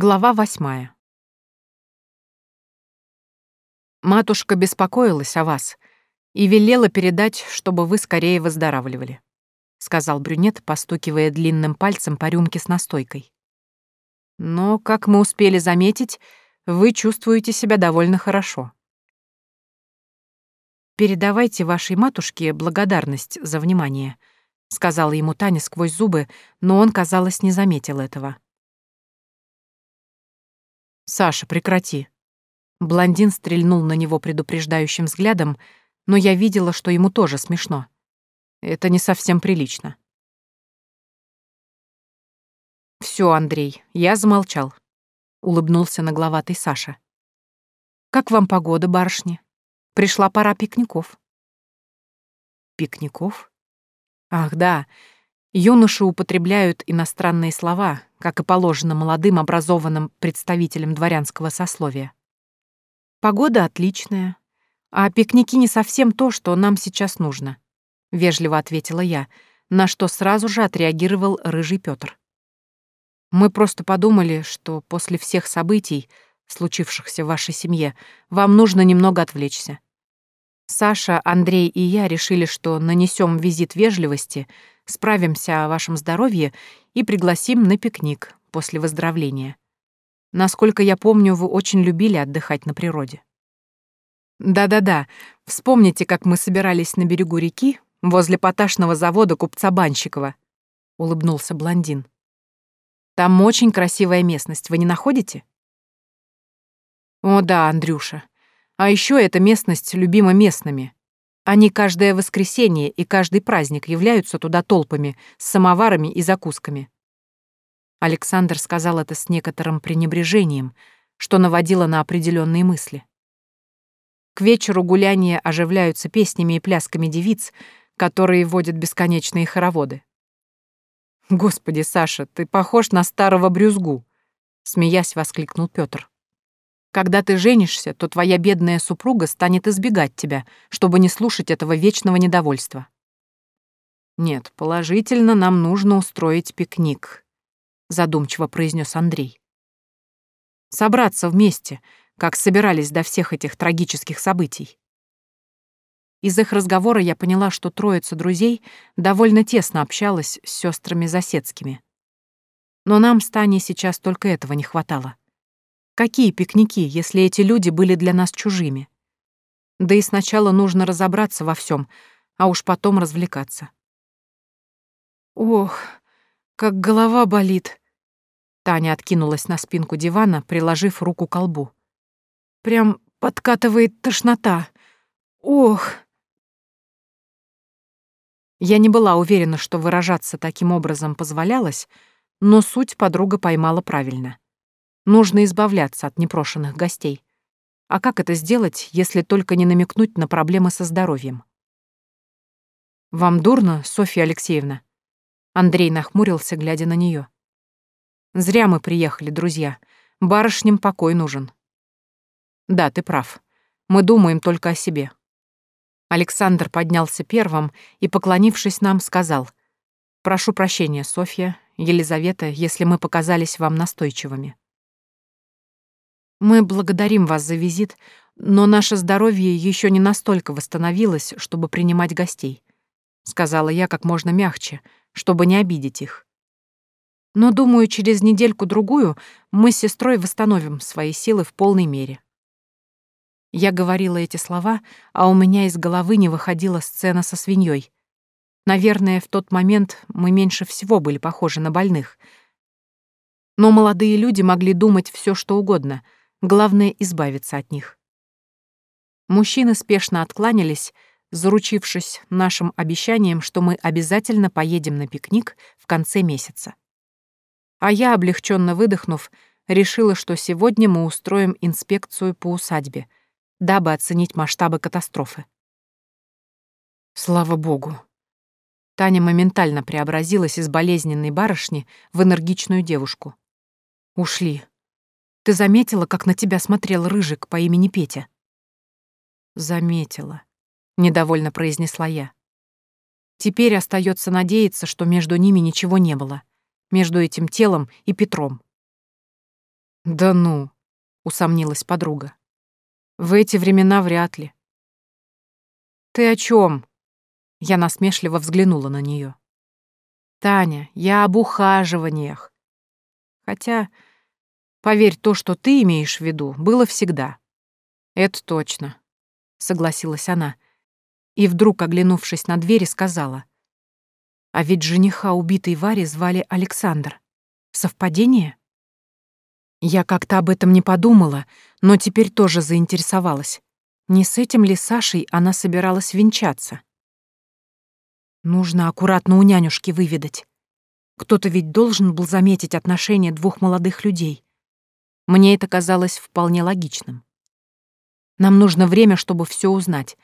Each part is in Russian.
Глава восьмая. Матушка беспокоилась о вас и велела передать, чтобы вы скорее выздоравливали, сказал брюнет, постукивая длинным пальцем по рюмке с настойкой. Но, как мы успели заметить, вы чувствуете себя довольно хорошо. Передавайте вашей матушке благодарность за внимание, сказала ему Таня сквозь зубы, но он, казалось, не заметил этого. «Саша, прекрати». Блондин стрельнул на него предупреждающим взглядом, но я видела, что ему тоже смешно. Это не совсем прилично. Все, Андрей, я замолчал», — улыбнулся нагловатый Саша. «Как вам погода, барышни? Пришла пора пикников». «Пикников? Ах, да, юноши употребляют иностранные слова, как и положено молодым образованным представителям дворянского сословия. Погода отличная, а пикники не совсем то, что нам сейчас нужно, вежливо ответила я, на что сразу же отреагировал рыжий Пётр. Мы просто подумали, что после всех событий, случившихся в вашей семье, вам нужно немного отвлечься. Саша, Андрей и я решили, что нанесем визит вежливости, справимся о вашем здоровье и пригласим на пикник после выздоровления. Насколько я помню, вы очень любили отдыхать на природе. Да-да-да, вспомните, как мы собирались на берегу реки возле поташного завода купца Банщикова, улыбнулся блондин. Там очень красивая местность, вы не находите? О да, Андрюша. А еще эта местность любима местными. Они каждое воскресенье и каждый праздник являются туда толпами, с самоварами и закусками. Александр сказал это с некоторым пренебрежением, что наводило на определенные мысли. К вечеру гуляния оживляются песнями и плясками девиц, которые водят бесконечные хороводы. «Господи, Саша, ты похож на старого брюзгу!» — смеясь воскликнул Пётр. Когда ты женишься, то твоя бедная супруга станет избегать тебя, чтобы не слушать этого вечного недовольства. Нет, положительно нам нужно устроить пикник, задумчиво произнес Андрей. Собраться вместе, как собирались до всех этих трагических событий. Из их разговора я поняла, что троица друзей довольно тесно общалась с сестрами Засецкими. Но нам с Таней сейчас только этого не хватало. Какие пикники, если эти люди были для нас чужими? Да и сначала нужно разобраться во всем, а уж потом развлекаться. Ох, как голова болит. Таня откинулась на спинку дивана, приложив руку к колбу. Прям подкатывает тошнота. Ох. Я не была уверена, что выражаться таким образом позволялось, но суть подруга поймала правильно. Нужно избавляться от непрошенных гостей. А как это сделать, если только не намекнуть на проблемы со здоровьем? «Вам дурно, Софья Алексеевна?» Андрей нахмурился, глядя на нее. «Зря мы приехали, друзья. Барышням покой нужен». «Да, ты прав. Мы думаем только о себе». Александр поднялся первым и, поклонившись нам, сказал, «Прошу прощения, Софья, Елизавета, если мы показались вам настойчивыми. Мы благодарим вас за визит, но наше здоровье еще не настолько восстановилось, чтобы принимать гостей, сказала я как можно мягче, чтобы не обидеть их. Но, думаю, через недельку-другую мы с сестрой восстановим свои силы в полной мере. Я говорила эти слова, а у меня из головы не выходила сцена со свиньей. Наверное, в тот момент мы меньше всего были похожи на больных. Но молодые люди могли думать все, что угодно — Главное — избавиться от них. Мужчины спешно откланялись, заручившись нашим обещанием, что мы обязательно поедем на пикник в конце месяца. А я, облегченно выдохнув, решила, что сегодня мы устроим инспекцию по усадьбе, дабы оценить масштабы катастрофы. Слава богу. Таня моментально преобразилась из болезненной барышни в энергичную девушку. Ушли. Ты заметила, как на тебя смотрел рыжик по имени Петя?» «Заметила», — недовольно произнесла я. «Теперь остается надеяться, что между ними ничего не было, между этим телом и Петром». Да ну, усомнилась подруга. В эти времена вряд ли. Ты о чем? Я насмешливо взглянула на нее. Таня, я об ухаживаниях. Хотя, поверь, то, что ты имеешь в виду, было всегда. Это точно, согласилась она. И вдруг, оглянувшись на двери, сказала. А ведь жениха убитой Вари звали Александр. Совпадение? Я как-то об этом не подумала, но теперь тоже заинтересовалась. Не с этим ли Сашей она собиралась венчаться? Нужно аккуратно у нянюшки выведать. Кто-то ведь должен был заметить отношения двух молодых людей. Мне это казалось вполне логичным. Нам нужно время, чтобы все узнать.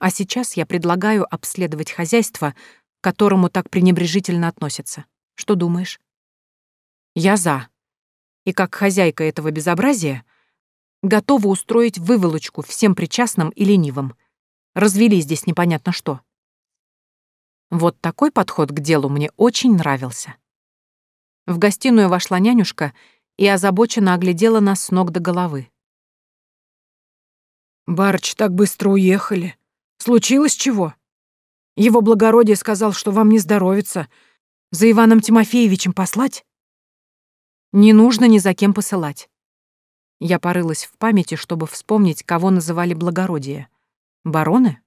А сейчас я предлагаю обследовать хозяйство, к которому так пренебрежительно относятся. Что думаешь? Я за. И как хозяйка этого безобразия готова устроить выволочку всем причастным и ленивым. Развели здесь непонятно что. Вот такой подход к делу мне очень нравился. В гостиную вошла нянюшка и озабоченно оглядела нас с ног до головы. «Барыч, так быстро уехали. Случилось чего? Его благородие сказал, что вам не здоровится. За Иваном Тимофеевичем послать?» «Не нужно ни за кем посылать». Я порылась в памяти, чтобы вспомнить, кого называли благородие. Бароны?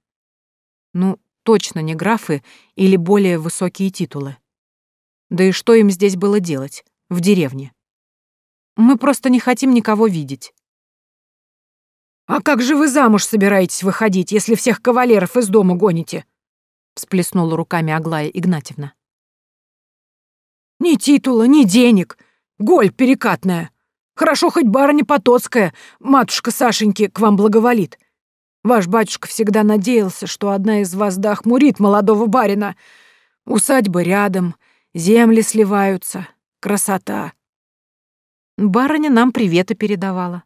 Ну, точно не графы или более высокие титулы. Да и что им здесь было делать, в деревне? Мы просто не хотим никого видеть. «А как же вы замуж собираетесь выходить, если всех кавалеров из дома гоните?» всплеснула руками Аглая Игнатьевна. «Ни титула, ни денег. Голь перекатная. Хорошо хоть барыня Потоцкая, матушка Сашеньки, к вам благоволит. Ваш батюшка всегда надеялся, что одна из вас дохмурит молодого барина. Усадьба рядом, земли сливаются. Красота. Барыня нам приветы передавала.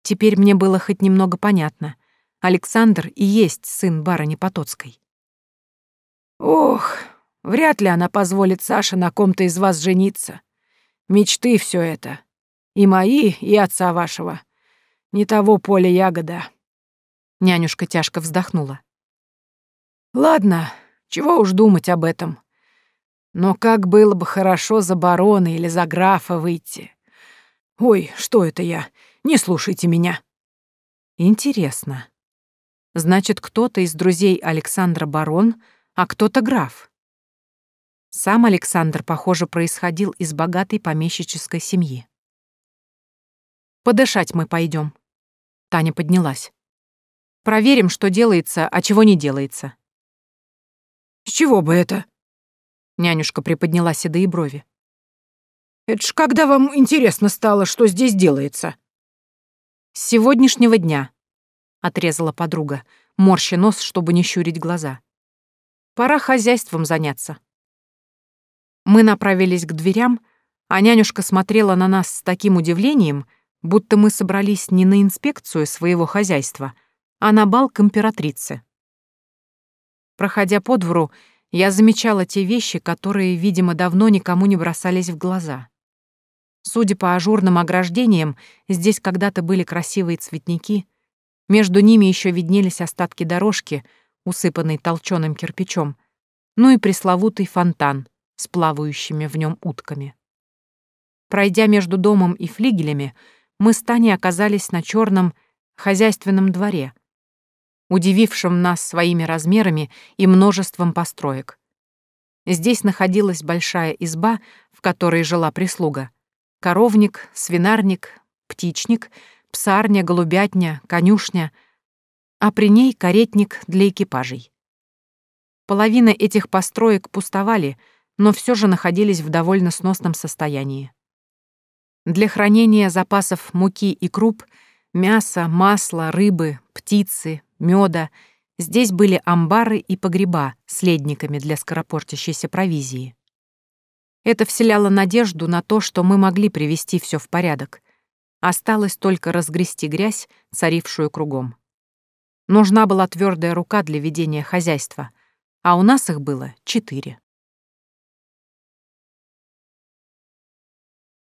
Теперь мне было хоть немного понятно. Александр и есть сын барыни Потоцкой. Ох, вряд ли она позволит Саше на ком-то из вас жениться. Мечты все это. И мои, и отца вашего. Не того поля ягода. Нянюшка тяжко вздохнула. Ладно, чего уж думать об этом. Но как было бы хорошо за барона или за графа выйти. Ой, что это я? Не слушайте меня. Интересно. Значит, кто-то из друзей Александра барон, а кто-то граф. Сам Александр, похоже, происходил из богатой помещической семьи. «Подышать мы пойдем. Таня поднялась. Проверим, что делается, а чего не делается. С чего бы это? Нянюшка приподняла седые брови. Это ж когда вам интересно стало, что здесь делается? С сегодняшнего дня, отрезала подруга, морща нос, чтобы не щурить глаза. Пора хозяйством заняться. Мы направились к дверям, а нянюшка смотрела на нас с таким удивлением, будто мы собрались не на инспекцию своего хозяйства, а на бал к императрице. Проходя по двору, я замечала те вещи, которые, видимо, давно никому не бросались в глаза. Судя по ажурным ограждениям, здесь когда-то были красивые цветники, между ними еще виднелись остатки дорожки, усыпанной толченым кирпичом, ну и пресловутый фонтан с плавающими в нем утками. Пройдя между домом и флигелями, мы с Таней оказались на черном хозяйственном дворе, удивившим нас своими размерами и множеством построек. Здесь находилась большая изба, в которой жила прислуга. Коровник, свинарник, птичник, псарня, голубятня, конюшня, а при ней каретник для экипажей. Половина этих построек пустовали, но все же находились в довольно сносном состоянии. Для хранения запасов муки и круп, мяса, масла, рыбы, птицы, меда. Здесь были амбары и погреба с ледниками для скоропортящейся провизии. Это вселяло надежду на то, что мы могли привести все в порядок. Осталось только разгрести грязь, царившую кругом. Нужна была твердая рука для ведения хозяйства, а у нас их было четыре.